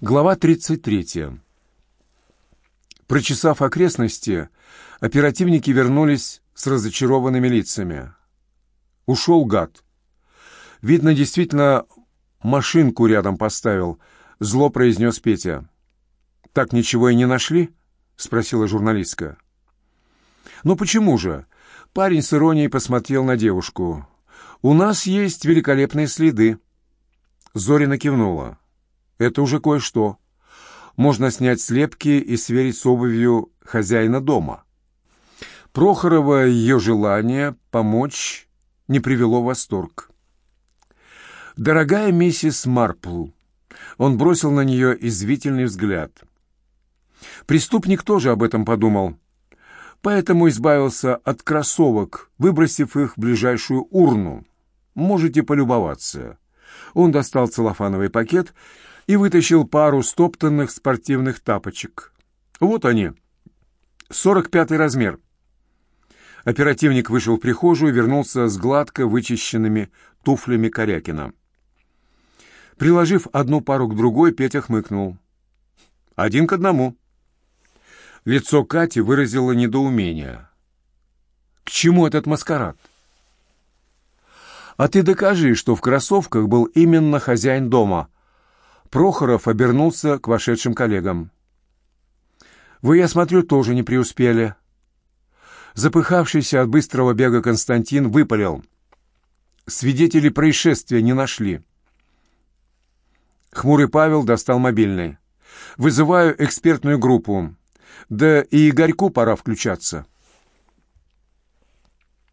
Глава 33. Прочесав окрестности, оперативники вернулись с разочарованными лицами. Ушел гад. Видно, действительно, машинку рядом поставил, зло произнес Петя. «Так ничего и не нашли?» — спросила журналистка. «Ну почему же?» Парень с иронией посмотрел на девушку. «У нас есть великолепные следы». Зорина кивнула. «Это уже кое-что. Можно снять слепки и сверить с обувью хозяина дома». Прохорова ее желание помочь не привело в восторг. «Дорогая миссис Марпл», он бросил на нее извительный взгляд. Преступник тоже об этом подумал, поэтому избавился от кроссовок, выбросив их в ближайшую урну. Можете полюбоваться. Он достал целлофановый пакет и вытащил пару стоптанных спортивных тапочек. Вот они. Сорок пятый размер. Оперативник вышел в прихожую и вернулся с гладко вычищенными туфлями Корякина. Приложив одну пару к другой, Петя хмыкнул. «Один к одному». Лицо Кати выразило недоумение. «К чему этот маскарад?» «А ты докажи, что в кроссовках был именно хозяин дома». Прохоров обернулся к вошедшим коллегам. «Вы, я смотрю, тоже не преуспели». Запыхавшийся от быстрого бега Константин выпалил. «Свидетелей происшествия не нашли». Хмурый Павел достал мобильный. «Вызываю экспертную группу. Да и Игорьку пора включаться».